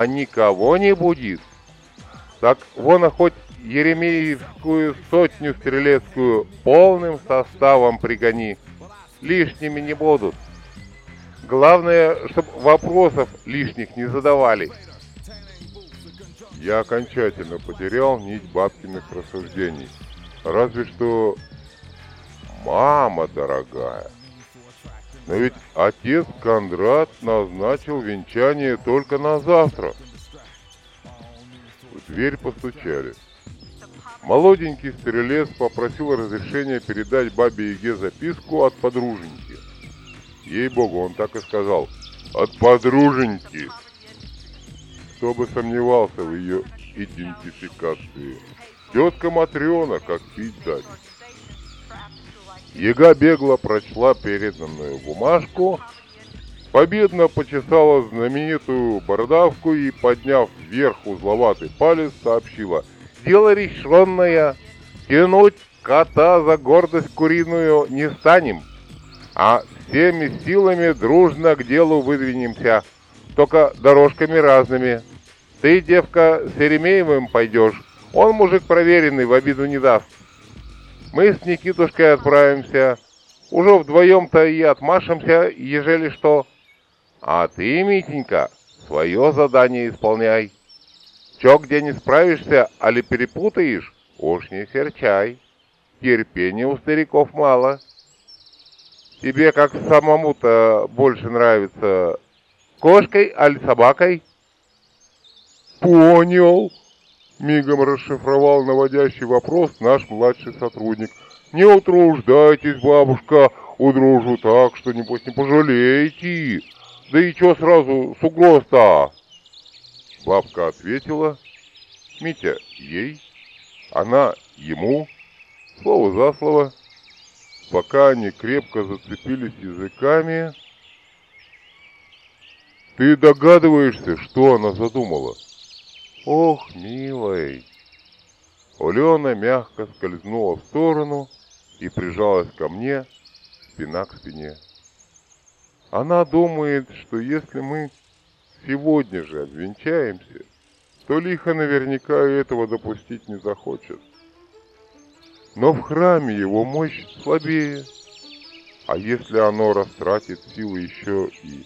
а никого не будет. Так вон а хоть Еремеевскую сотню стрелецкую полным составом пригони. Лишними не будут. Главное, чтобы вопросов лишних не задавали. Я окончательно потерял нить бабкиных рассуждений. Разве что... Мама дорогая. Но ведь отец Кондрат назначил венчание только на завтра. В дверь постучали. Молоденький стрелец попросил разрешения передать бабе Еге записку от подруженьки. Ей-богу, он так и сказал. От подруженьки. Кто бы сомневался в ее идентификации. Тетка Матрена, как пить дать. Ега бегло прочла переданную бумажку, победно почесала знаменитую бородавку и, подняв вверх узловатый палец, сообщила «Дело решенное, тянуть кота за гордость куриную не станем, а всеми силами дружно к делу выдвинемся, только дорожками разными. Ты, девка, с Еремеевым пойдешь, он мужик проверенный, в обиду не даст. Мы с Никитушкой отправимся. Уже вдвоем-то и отмашемся, ежели что. А ты, Митенька, свое задание исполняй. Чё где не справишься, али перепутаешь, уж не серчай. Терпения у стариков мало. Тебе как самому-то больше нравится, кошкой али собакой? Понял. Мигом расшифровал наводящий вопрос наш младший сотрудник. «Не утруждайтесь, бабушка, удружу так, что небось не пожалеете. Да и чё сразу с угроз-то?» Бабка ответила, Митя ей, она ему, слово за слово. Пока они крепко зацепились языками... «Ты догадываешься, что она задумала?» Ох, милый. Улена мягко скользнула в сторону и прижалась ко мне, спина к спине. Она думает, что если мы сегодня же обвенчаемся, то лихо наверняка этого допустить не захочет. Но в храме его мощь слабее, а если оно растратит силы еще и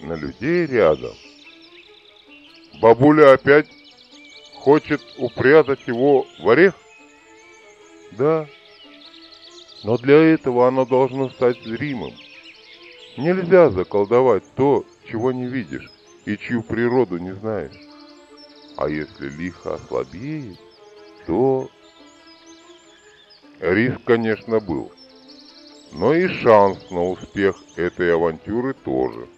на людей рядом, Бабуля опять хочет упрятать его в орех? Да. Но для этого оно должно стать зримым. Нельзя заколдовать то, чего не видишь и чью природу не знаешь. А если лихо ослабеет, то... Риск, конечно, был. Но и шанс на успех этой авантюры тоже.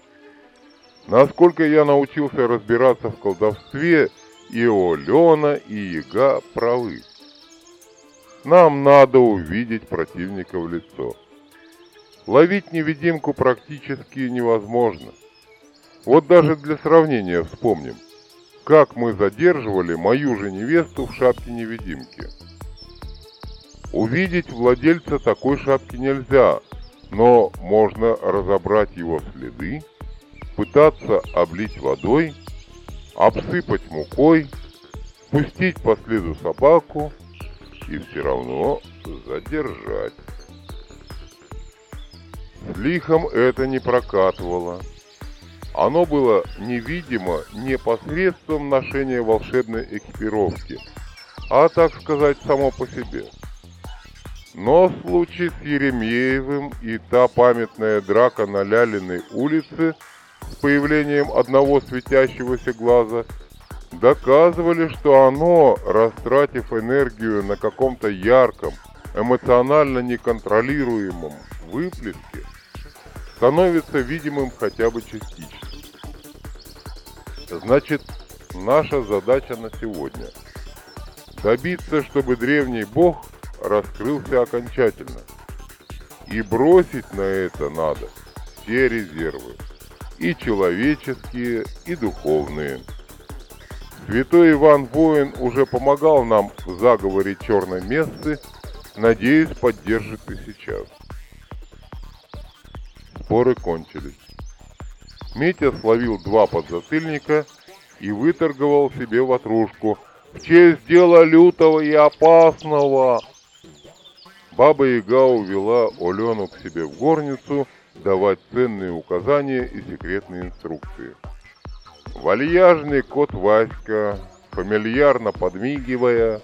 Насколько я научился разбираться в колдовстве, и Олена, и Яга правы. Нам надо увидеть противника в лицо. Ловить невидимку практически невозможно. Вот даже для сравнения вспомним, как мы задерживали мою же невесту в шапке невидимки. Увидеть владельца такой шапки нельзя, но можно разобрать его следы пытаться облить водой, обсыпать мукой, пустить по следу собаку и все равно задержать. С лихом это не прокатывало. Оно было невидимо не посредством ношения волшебной экипировки, а, так сказать, само по себе. Но случай с Еремеевым и та памятная драка на Лялиной улице – появлением одного светящегося глаза доказывали, что оно, растратив энергию на каком-то ярком, эмоционально неконтролируемом выплеске, становится видимым хотя бы частично. Значит, наша задача на сегодня – добиться, чтобы древний бог раскрылся окончательно. И бросить на это надо все резервы и человеческие, и духовные. Святой Иван Воин уже помогал нам в заговоре черной мессы, надеюсь, поддержит и сейчас. Споры кончились. Митя словил два подзатыльника и выторговал себе ватрушку в честь дела лютого и опасного. Баба-яга увела Олену к себе в горницу давать ценные указания и секретные инструкции. Вальяжный кот Васька, фамильярно подмигивая,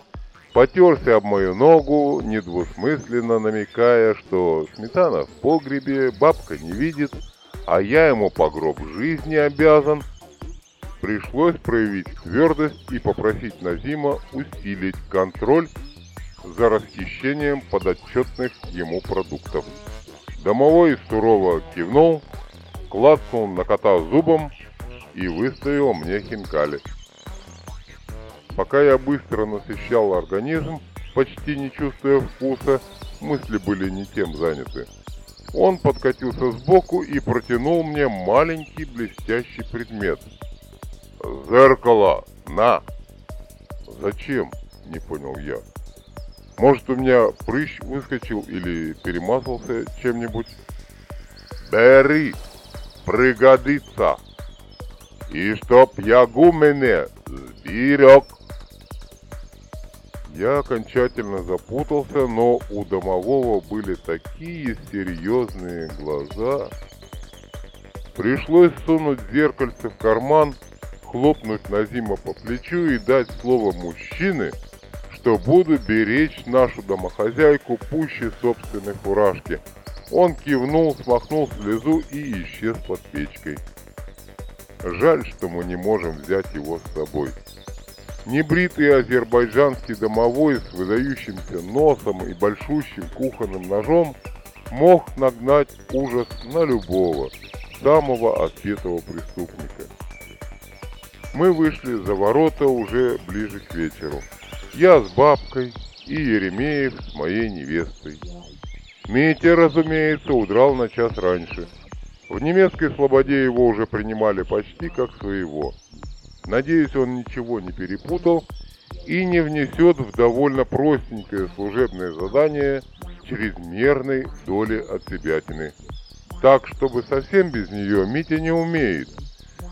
потерся об мою ногу, недвусмысленно намекая, что сметана в погребе, бабка не видит, а я ему по гроб жизни обязан. Пришлось проявить твердость и попросить Назима усилить контроль за расхищением подотчетных ему продуктов. Домовой сурово кивнул, клацнул на кота зубом и выставил мне хинкали. Пока я быстро насыщал организм, почти не чувствуя вкуса, мысли были не тем заняты. Он подкатился сбоку и протянул мне маленький блестящий предмет. «Зеркало! На!» «Зачем?» – не понял я. «Может, у меня прыщ выскочил или перемазался чем-нибудь?» «Бери! Пригодится!» «И чтоб ягу мене сберег!» Я окончательно запутался, но у домового были такие серьезные глаза. Пришлось сунуть зеркальце в карман, хлопнуть Назима по плечу и дать слово мужчины, что буду беречь нашу домохозяйку пуще собственной фуражки. Он кивнул, смахнул слезу и исчез под печкой. Жаль, что мы не можем взять его с собой. Небритый азербайджанский домовой с выдающимся носом и большущим кухонным ножом мог нагнать ужас на любого, самого отпетого преступника. Мы вышли за ворота уже ближе к вечеру. Я с бабкой и Еремеев с моей невестой. Митя, разумеется, удрал на час раньше. В немецкой слободе его уже принимали почти как своего. Надеюсь, он ничего не перепутал и не внесет в довольно простенькое служебное задание чрезмерной доли отсебятины. Так, чтобы совсем без нее Митя не умеет.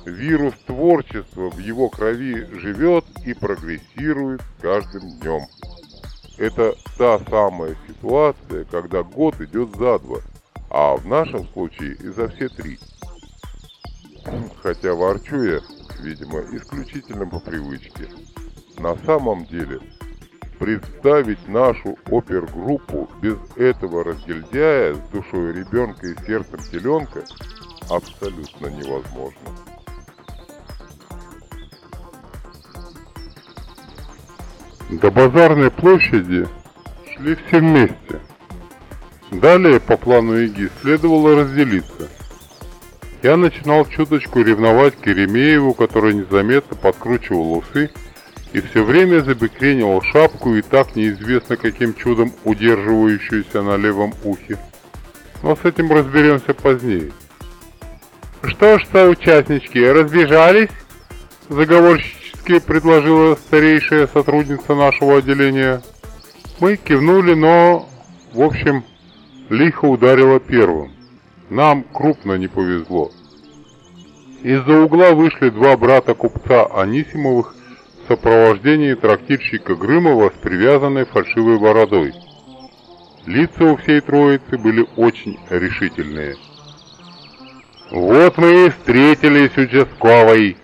Вирус творчества в его крови живет и прогрессирует каждым днем. Это та самая ситуация, когда год идет за два, а в нашем случае и за все три. Хотя ворчу я, видимо, исключительно по привычке. На самом деле, представить нашу опергруппу без этого разгильдяя с душой ребенка и сердцем теленка абсолютно невозможно. До базарной площади шли все вместе. Далее по плану ИГИ следовало разделиться – я начинал чуточку ревновать к Еремееву, который незаметно подкручивал усы и все время забекренивал шапку и так неизвестно каким чудом удерживающуюся на левом ухе. Но с этим разберемся позднее. «Что ж, соучастнички, разбежались?» Заговорщически предложила старейшая сотрудница нашего отделения. Мы кивнули, но, в общем, лихо ударила первым. Нам крупно не повезло. Из-за угла вышли два брата купца Анисимовых в сопровождении трактирщика Грымова с привязанной фальшивой бородой. Лица у всей троицы были очень решительные. «Вот мы и встретились участковой!»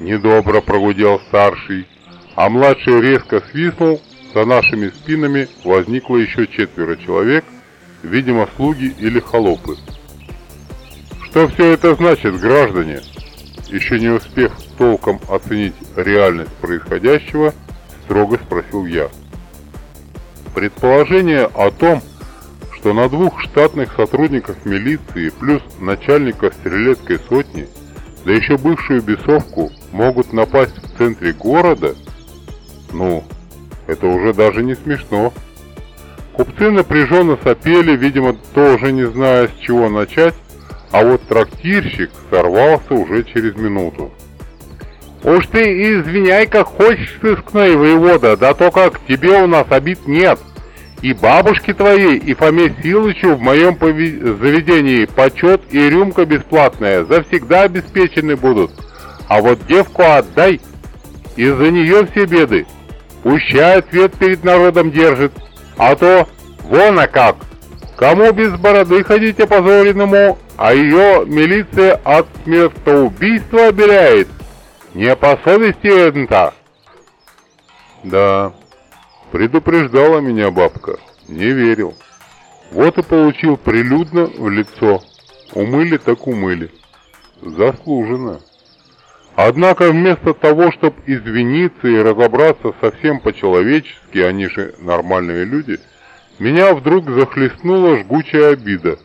Недобро прогудел старший, а младший резко свистнул, за нашими спинами возникло еще четверо человек – видимо, слуги или холопы. Что все это значит, граждане? Еще не успев толком оценить реальность происходящего, строго спросил я. Предположение о том, что на двух штатных сотрудников милиции плюс начальника стрелецкой сотни, да еще бывшую бесовку, могут напасть в центре города, ну, это уже даже не смешно. Купцы напряженно сопели, видимо, тоже не зная, с чего начать, а вот трактирщик сорвался уже через минуту. «Уж ты извиняй, как хочешь, сыскной воевода, да только к тебе у нас обид нет. И бабушке твоей, и Фоме Силычу в моем заведении почет и рюмка бесплатная завсегда обеспечены будут. А вот девку отдай. Из-за нее все беды. Пущай ответ перед народом держит. А то вон а как. Кому без бороды ходить опозоренному, а ее милиция от смертоубийства обеляет. Не по совести это. Да, предупреждала меня бабка. Не верил. Вот и получил прилюдно в лицо. Умыли так умыли. Заслуженно. Однако вместо того, чтобы извиниться и разобраться совсем по-человечески, они же нормальные люди, меня вдруг захлестнула жгучая обида.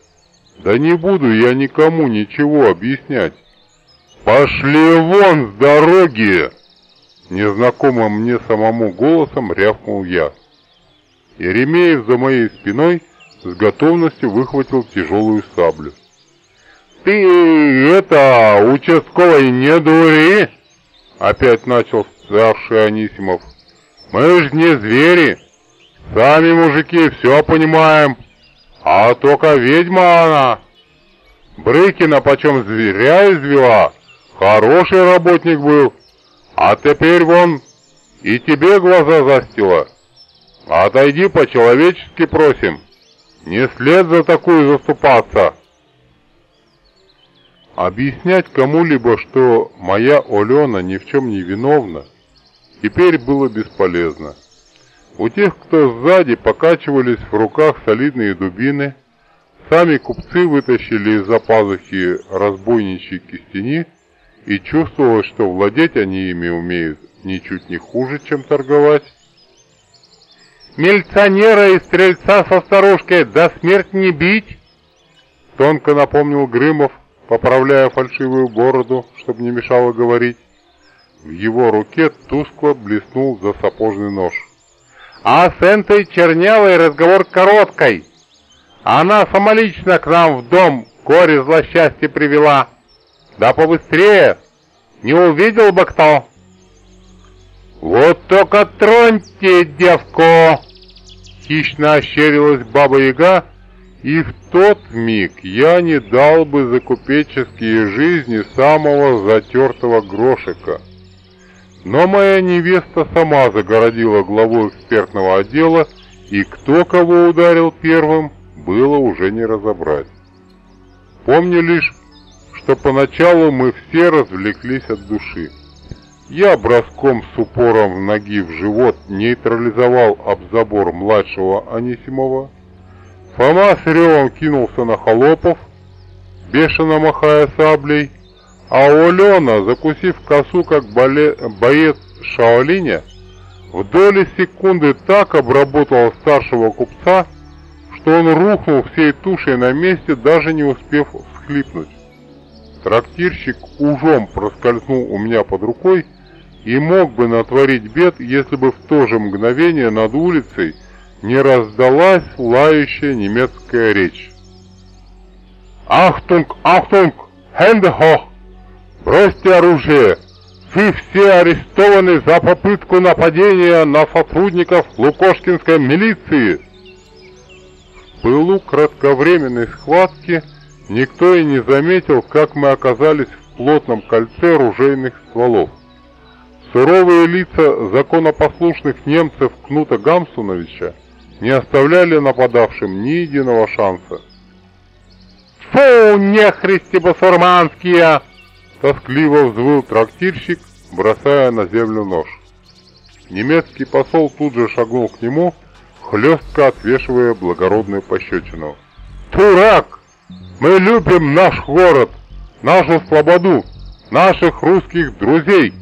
Да не буду я никому ничего объяснять. «Пошли вон с дороги!» Незнакомым мне самому голосом рявкнул я. Еремеев за моей спиной с готовностью выхватил тяжелую саблю. «Ты это, участковый, не дури!» Опять начал старший Анисимов. «Мы ж не звери! Сами мужики все понимаем, а только ведьма она! Брыкина почем зверя извела, хороший работник был, а теперь вон и тебе глаза застила. Отойди по-человечески просим, не след за такую заступаться!» Объяснять кому-либо, что моя Олена ни в чем не виновна, теперь было бесполезно. У тех, кто сзади, покачивались в руках солидные дубины, сами купцы вытащили из-за пазухи разбойничьи кистени и чувствовалось, что владеть они ими умеют ничуть не хуже, чем торговать. «Милиционера и стрельца со старушкой до смерти не бить!» Тонко напомнил Грымов, поправляя фальшивую бороду, чтобы не мешало говорить. В его руке тускло блеснул засапожный нож. «А с этой чернявой разговор короткой. Она самолично к нам в дом горе злосчастье привела. Да побыстрее, не увидел бы кто!» «Вот только троньте девку!» Хищно ощерилась Баба-Яга, и в тот миг я не дал бы за купеческие жизни самого затертого грошика. Но моя невеста сама загородила главу экспертного отдела, и кто кого ударил первым, было уже не разобрать. Помню лишь, что поначалу мы все развлеклись от души. Я броском с упором ноги в живот нейтрализовал об забор младшего Анисимова, Фома с ревом кинулся на холопов, бешено махая саблей, а Олена, закусив косу, как боец Шаолиня, в доли секунды так обработал старшего купца, что он рухнул всей тушей на месте, даже не успев всхлипнуть. Трактирщик ужом проскользнул у меня под рукой и мог бы натворить бед, если бы в то же мгновение над улицей не раздалась лающая немецкая речь. «Achtung! Achtung! Hände hoch! Бросьте оружие! Вы все арестованы за попытку нападения на сотрудников Лукошкинской милиции!» В пылу кратковременной схватки никто и не заметил, как мы оказались в плотном кольце ружейных стволов. Суровые лица законопослушных немцев Кнута Гамсуновича не оставляли нападавшим ни единого шанса. «Фу, нехристи басурманские!» Тоскливо взвыл трактирщик, бросая на землю нож. Немецкий посол тут же шагнул к нему, хлестко отвешивая благородную пощечину. «Турак! Мы любим наш город, нашу слободу, наших русских друзей!»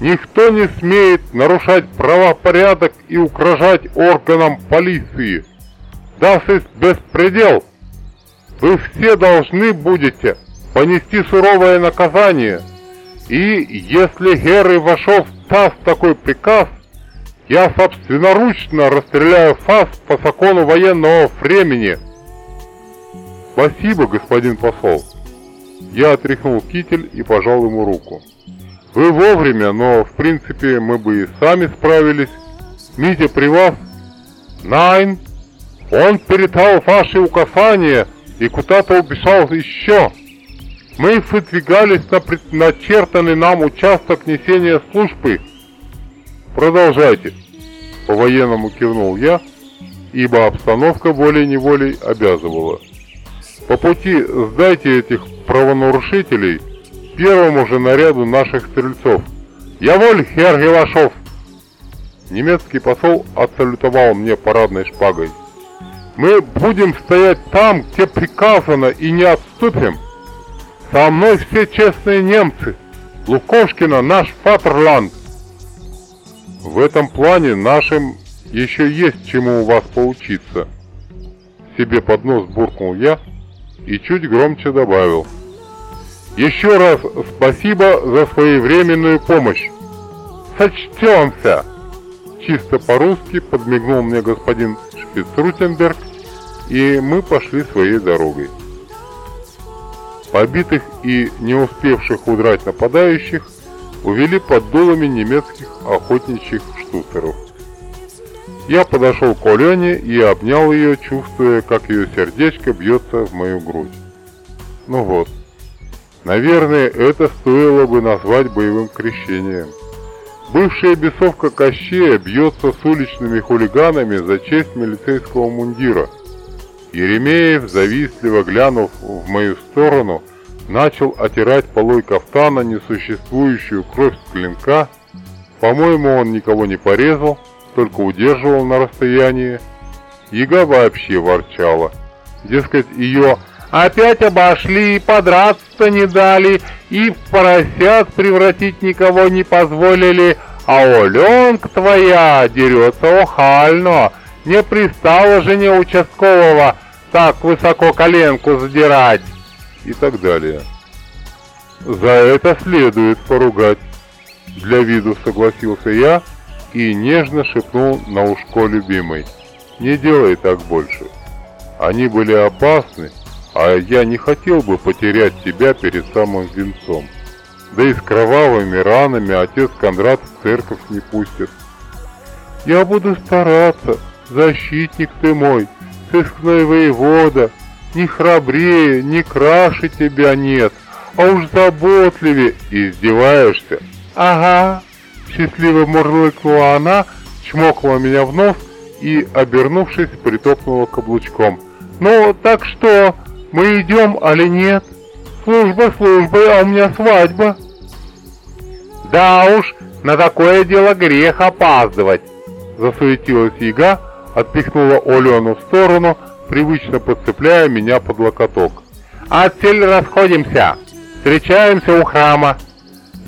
Никто не смеет нарушать правопорядок и угрожать органам полиции. Das ist беспредел. Вы все должны будете понести суровое наказание. И если Гер Ивашов даст такой приказ, я собственноручно расстреляю вас по закону военного времени. Спасибо, господин посол. Я отряхнул китель и пожал ему руку. Вы вовремя, но в принципе мы бы и сами справились. Митя при вас? Найн. Он передал ваши указания и куда-то убежал еще. Мы выдвигались на предначертанный нам участок несения службы. Продолжайте. По-военному кивнул я, ибо обстановка волей-неволей обязывала. По пути сдайте этих правонарушителей первому же наряду наших стрельцов. Я воль, хер Гелашов! Немецкий посол отсалютовал мне парадной шпагой. Мы будем стоять там, где приказано, и не отступим. Со мной все честные немцы. Лукошкина наш фатерланд. В этом плане нашим еще есть чему у вас поучиться. Себе под нос буркнул я и чуть громче добавил. Еще раз спасибо за своевременную помощь. Сочтемся! Чисто по-русски подмигнул мне господин Шпицрутенберг, и мы пошли своей дорогой. Побитых и не успевших удрать нападающих увели под дулами немецких охотничьих штуцеров. Я подошел к Олене и обнял ее, чувствуя, как ее сердечко бьется в мою грудь. Ну вот. Наверное, это стоило бы назвать боевым крещением. Бывшая бесовка Кощея бьется с уличными хулиганами за честь милицейского мундира. Еремеев, завистливо глянув в мою сторону, начал отирать полой кафтана несуществующую кровь с клинка. По-моему, он никого не порезал, только удерживал на расстоянии. Яга вообще ворчала. Дескать, ее опять обошли, подраться не дали, и в поросят превратить никого не позволили, а Оленка твоя дерется охально, не пристала жене участкового так высоко коленку задирать и так далее. За это следует поругать. Для виду согласился я и нежно шепнул на ушко любимой. Не делай так больше. Они были опасны, а я не хотел бы потерять тебя перед самым венцом. Да и с кровавыми ранами отец Кондрат в церковь не пустит. Я буду стараться, защитник ты мой, сыскной воевода, ни храбрее, ни краше тебя нет, а уж заботливее издеваешься. Ага, счастливо мурлыкнула она, чмокнула меня в нос и, обернувшись, притопнула каблучком. Ну, так что, мы идем, али нет? Служба службой, а у меня свадьба. Да уж, на такое дело грех опаздывать, засуетилась яга, отпихнула Олену в сторону, привычно подцепляя меня под локоток. «Отсель расходимся! Встречаемся у храма!»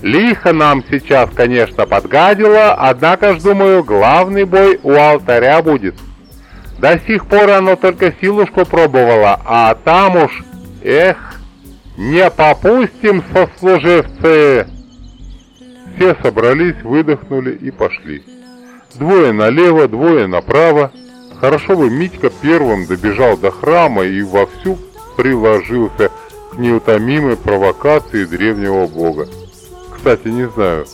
Лихо нам сейчас, конечно, подгадило, однако ж, думаю, главный бой у алтаря будет. До сих пор оно только силушку пробовало, а там уж, эх, не попустим сослуживцы!» Все собрались, выдохнули и пошли. Двое налево, двое направо, Хорошо бы Митька первым добежал до храма и вовсю приложился к неутомимой провокации древнего бога. Кстати, не знаю,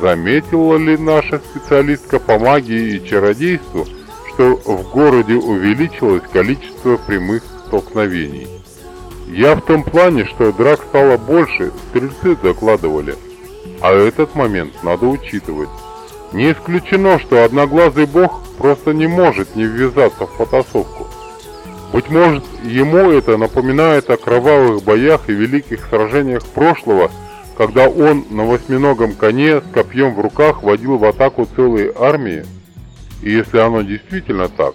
заметила ли наша специалистка по магии и чародейству, что в городе увеличилось количество прямых столкновений. Я в том плане, что драк стало больше, стрельцы докладывали. А этот момент надо учитывать. Не исключено, что одноглазый бог просто не может не ввязаться в потасовку. Быть может, ему это напоминает о кровавых боях и великих сражениях прошлого, когда он на восьминогом коне с копьем в руках водил в атаку целые армии? И если оно действительно так,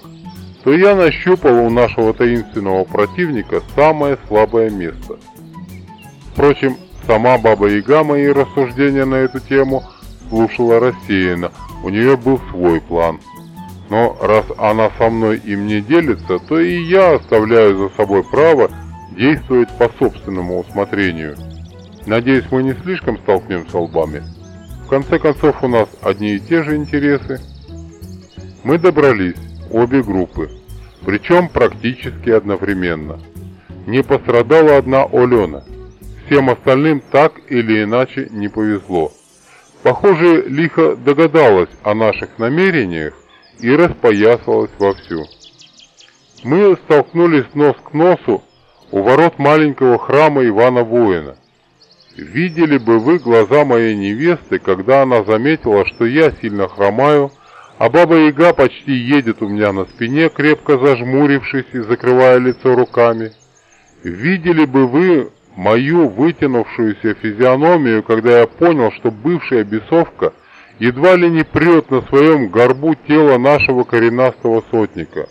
то я нащупал у нашего таинственного противника самое слабое место. Впрочем, сама Баба Яга мои рассуждения на эту тему – слушала рассеянно. У нее был свой план. Но раз она со мной им не делится, то и я оставляю за собой право действовать по собственному усмотрению. Надеюсь, мы не слишком столкнемся лбами. В конце концов, у нас одни и те же интересы. Мы добрались, обе группы, причем практически одновременно. Не пострадала одна Олена. Всем остальным так или иначе не повезло. Похоже, лихо догадалась о наших намерениях и распоясалась вовсю. Мы столкнулись нос к носу, у ворот маленького храма Ивана Воина. Видели бы вы глаза моей невесты, когда она заметила, что я сильно хромаю, а Баба-Яга почти едет у меня на спине, крепко зажмурившись и закрывая лицо руками. Видели бы вы мою вытянувшуюся физиономию, когда я понял, что бывшая бесовка едва ли не прет на своем горбу тело нашего коренастого сотника.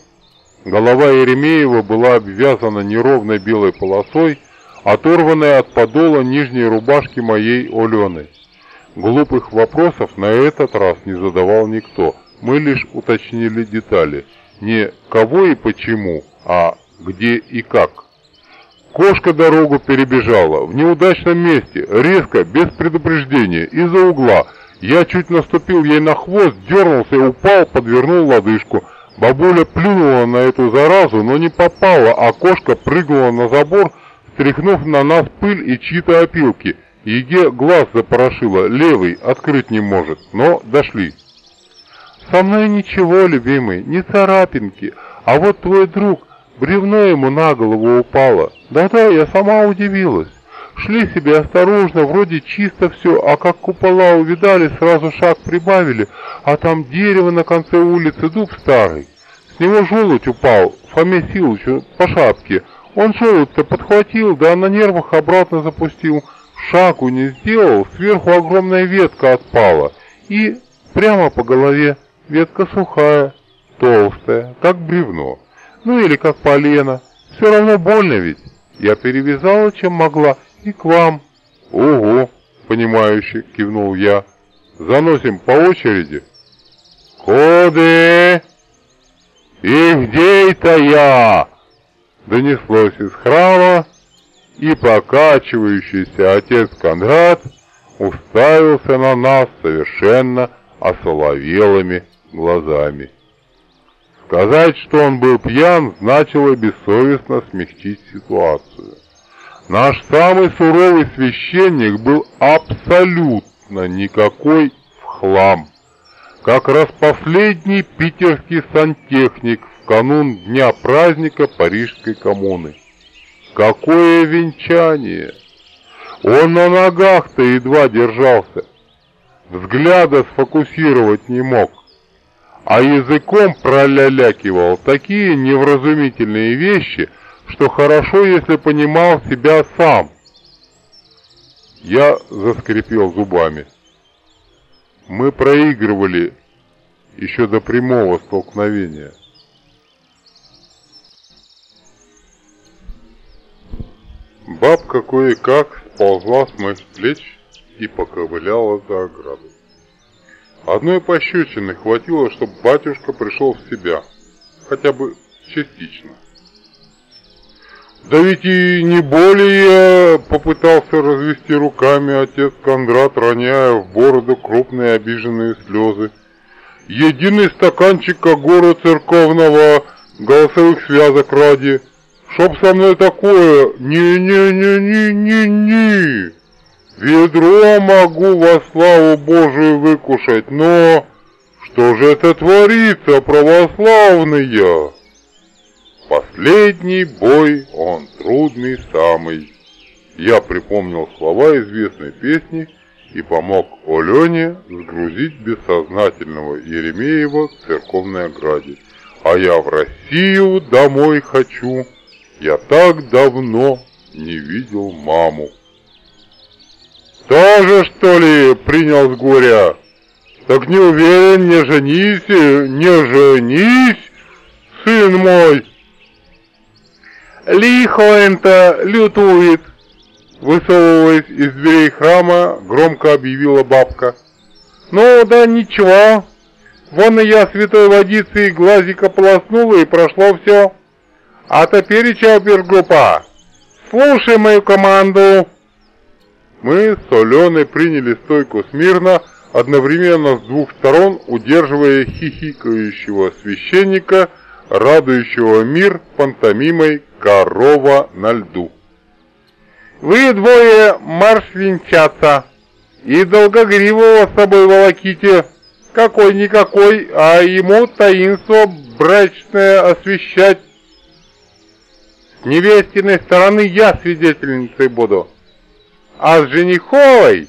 Голова Еремеева была обвязана неровной белой полосой, оторванная от подола нижней рубашки моей Олены. Глупых вопросов на этот раз не задавал никто. Мы лишь уточнили детали. Не кого и почему, а где и как. Кошка дорогу перебежала в неудачном месте, резко, без предупреждения, из-за угла. Я чуть наступил ей на хвост, дернулся упал, подвернул лодыжку. Бабуля плюнула на эту заразу, но не попала, а кошка прыгнула на забор, стряхнув на нас пыль и чьи-то опилки. Еге глаз запорошила, левый, открыть не может, но дошли. «Со мной ничего, любимый, не царапинки, а вот твой друг, бревно ему на голову упало. Да-да, я сама удивилась. Шли себе осторожно, вроде чисто все, а как купола увидали, сразу шаг прибавили, а там дерево на конце улицы, дуб старый. С него желудь упал, Фоме Силычу, по шапке. Он желудь-то подхватил, да на нервах обратно запустил. Шагу не сделал, сверху огромная ветка отпала. И прямо по голове. Ветка сухая, толстая, как бревно. Ну или как полено. Все равно больно ведь. Я перевязала, чем могла, и к вам. Ого, понимающе кивнул я. Заносим по очереди. Коды! И где это я? Донеслось из храма, и покачивающийся отец Кондрат уставился на нас совершенно осоловелыми глазами. Сказать, что он был пьян, значило бессовестно смягчить ситуацию. Наш самый суровый священник был абсолютно никакой в хлам. Как раз последний питерский сантехник в канун дня праздника Парижской коммуны. Какое венчание! Он на ногах-то едва держался. Взгляда сфокусировать не мог а языком пролялякивал такие невразумительные вещи, что хорошо, если понимал себя сам. Я заскрипел зубами. Мы проигрывали еще до прямого столкновения. Бабка кое-как сползла с моих плеч и поковыляла за ограду. Одной пощечины хватило, чтобы батюшка пришел в себя, хотя бы частично. Да ведь и не более попытался развести руками отец Кондрат, роняя в бороду крупные обиженные слезы. Единый стаканчик огора церковного голосовых связок ради. Чтоб со мной такое, не-не-не-не-не-не. Ведро могу во славу Божию выкушать, но что же это творится, православные? Последний бой, он трудный самый. Я припомнил слова известной песни и помог Олене сгрузить бессознательного Еремеева к церковной ограде. А я в Россию домой хочу, я так давно не видел маму. Тоже, что ли, принял с горя? Так не уверен, не женись, не женись, сын мой. Лихо это лютует, высовываясь из дверей храма, громко объявила бабка. Ну да ничего, вон и я святой водицей глазика полоснула и прошло все. А теперь, опергруппа, слушай мою команду. Мы с Соленой приняли стойку смирно, одновременно с двух сторон удерживая хихикающего священника, радующего мир пантомимой «Корова на льду». «Вы двое марш венчаться и долгогривого с собой волоките, какой-никакой, а ему таинство брачное освещать невестиной стороны я свидетельницей буду. А с жениховой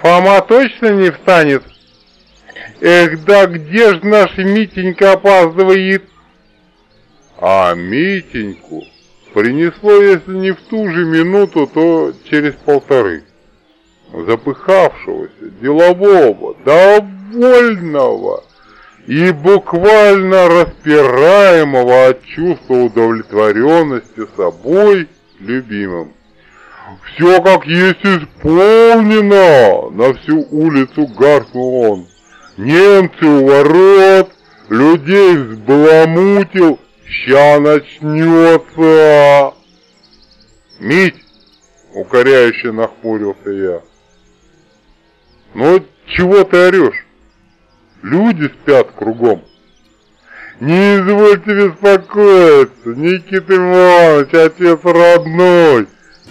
Фома точно не встанет? Эх, да где ж наш Митенька опаздывает? А Митеньку принесло, если не в ту же минуту, то через полторы. Запыхавшегося, делового, довольного и буквально распираемого от чувства удовлетворенности собой любимым. Все как есть исполнено, на всю улицу гаркнул. Немцы у ворот, людей взбаламутил, ща начнется. Мить, укоряюще нахмурился я. Ну, чего ты орешь? Люди спят кругом. Не извольте беспокоиться, Никита Иванович, отец родной,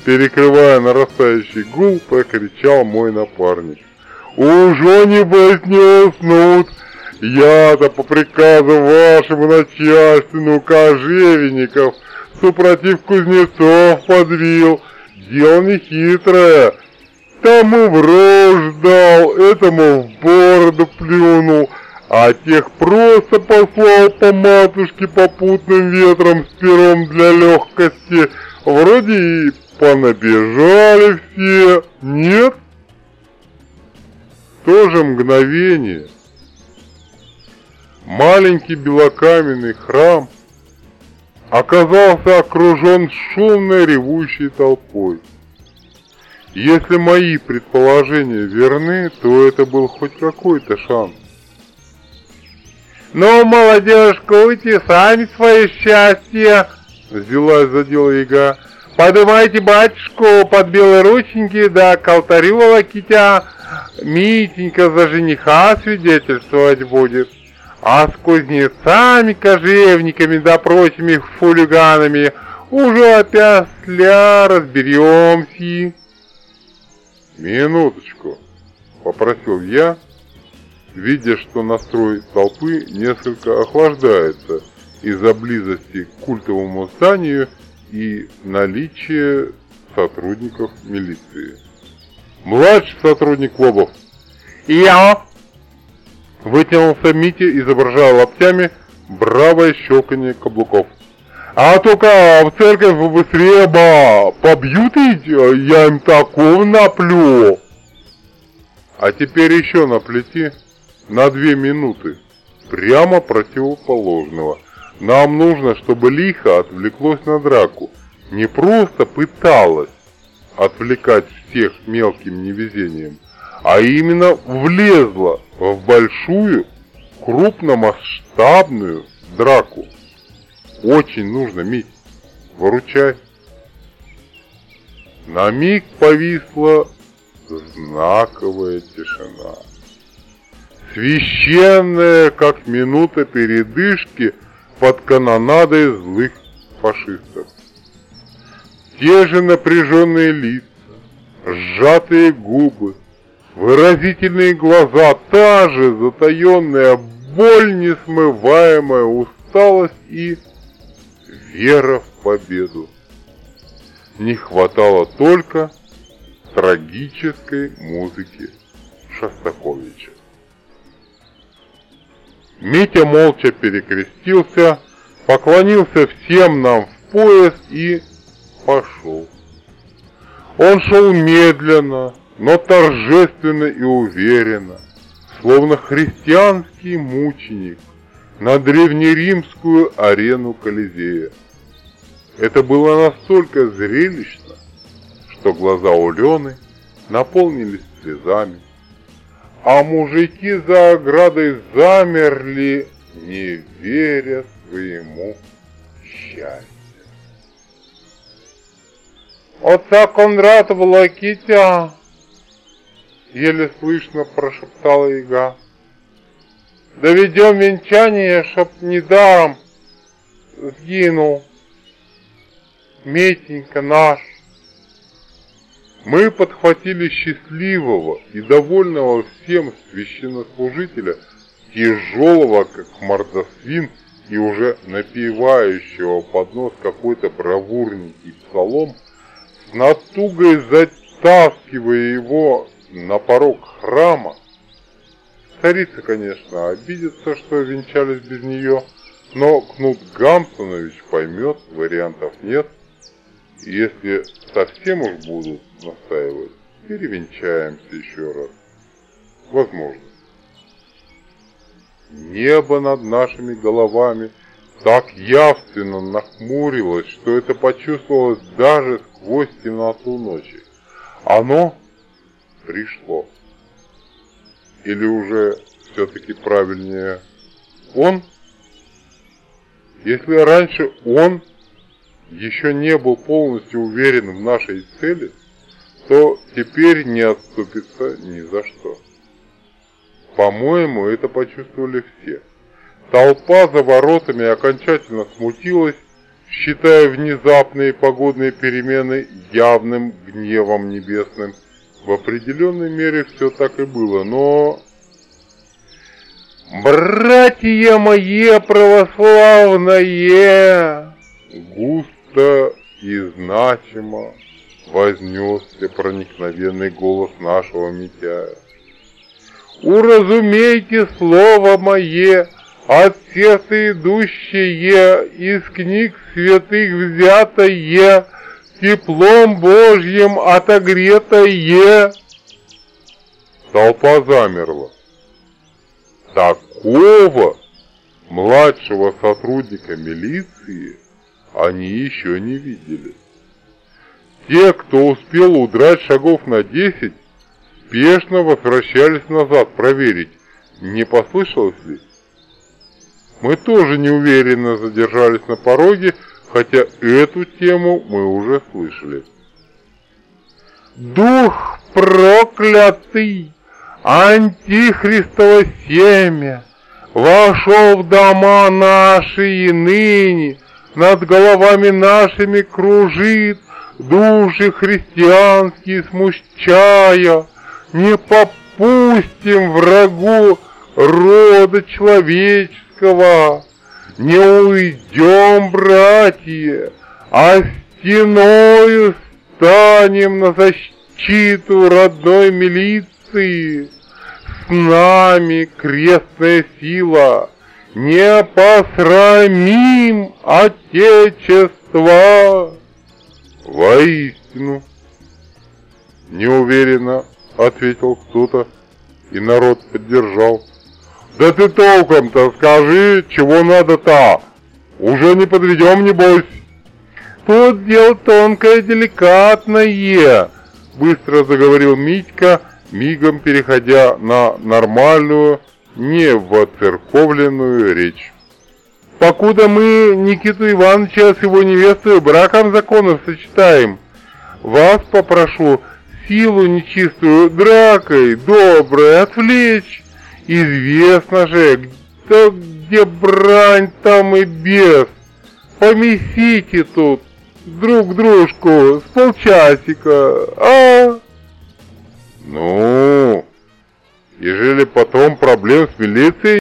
перекрывая нарастающий гул, прокричал мой напарник. Уже небось не уснут, я-то по приказу вашему начальственному кожевенников супротив кузнецов подвил, дело нехитрое, Тому в рожь этому в бороду плюнул, а тех просто послал по матушке попутным ветром с пером для легкости. Вроде и понабежали все, нет? В то же мгновение маленький белокаменный храм оказался окружен шумной ревущей толпой. Если мои предположения верны, то это был хоть какой-то шанс. «Ну, молодежка, уйти сами свое счастье!» Взялась за дело яга. «Подымайте батюшку под белые рученьки, да к алтарю волокитя. Митенька за жениха свидетельствовать будет. А с кузнецами, кожевниками да прочими фулиганами уже опять разберемся». «Минуточку», — попросил я, видя, что настрой толпы несколько охлаждается из-за близости к культовому зданию и наличия сотрудников милиции. «Младший сотрудник Лобов!» «Я!» Вытянулся Митя, изображая локтями бравое щелканье каблуков. А только в церковь быстрее ба, побьют ведь, я им такого наплю. А теперь еще наплети на две минуты, прямо противоположного. Нам нужно, чтобы лихо отвлеклось на драку. Не просто пыталась отвлекать всех мелким невезением, а именно влезла в большую, крупномасштабную драку. Очень нужно, Мить. Выручай. На миг повисла знаковая тишина. Священная, как минута передышки под канонадой злых фашистов. Те же напряженные лица, сжатые губы, выразительные глаза, та же затаенная боль, несмываемая усталость и вера в победу. Не хватало только трагической музыки Шостаковича. Митя молча перекрестился, поклонился всем нам в пояс и пошел. Он шел медленно, но торжественно и уверенно, словно христианский мученик на древнеримскую арену Колизея. Это было настолько зрелищно, что глаза у Лены наполнились слезами, а мужики за оградой замерли, не веря своему счастью. «Отца Кондрата Волокитя!» Еле слышно прошептала яга. «Доведем венчание, чтоб недаром сгинул!» Метенька наш. Мы подхватили счастливого и довольного всем священнослужителя, тяжелого, как мордосвин, и уже напевающего под нос какой-то бравурненький псалом, с натугой затаскивая его на порог храма. Царица, конечно, обидится, что венчались без нее, но Кнут Гамсонович поймет, вариантов нет. Если совсем уж будут настаивать, перевенчаемся еще раз. Возможно. Небо над нашими головами так явственно нахмурилось, что это почувствовалось даже сквозь темноту ночи. Оно пришло. Или уже все-таки правильнее он? Если раньше он еще не был полностью уверен в нашей цели, то теперь не отступится ни за что. По-моему, это почувствовали все. Толпа за воротами окончательно смутилась, считая внезапные погодные перемены явным гневом небесным. В определенной мере все так и было, но... «Братья мои православные!» Густо и значимо вознесся проникновенный голос нашего Митяя уразумейте слово мое, от сердца идущее, из книг святых взятое, теплом Божьим отогретое. Толпа замерла. Такого младшего сотрудника милиции они еще не видели. Те, кто успел удрать шагов на десять, спешно возвращались назад проверить, не послышалось ли. Мы тоже неуверенно задержались на пороге, хотя эту тему мы уже слышали. «Дух проклятый, антихристово семя, вошел в дома наши и ныне, над головами нашими кружит, души христианские смущая, не попустим врагу рода человеческого, не уйдем, братья, а стеною станем на защиту родной милиции. С нами крестная сила, не посрамим Отечество. Воистину, неуверенно — ответил кто-то, и народ поддержал. «Да ты толком-то скажи, чего надо-то? Уже не подведем, небось?» «Тут дело тонкое, деликатное», — быстро заговорил Митька, мигом переходя на нормальную, не воцерковленную речь. «Покуда мы Никиту Ивановича с его невестой браком законов сочетаем, вас попрошу силу нечистую дракой доброй отвлечь. Известно же, да где брань, там и бес. Помесите тут друг дружку с полчасика, а? Ну, ежели потом проблем с милицией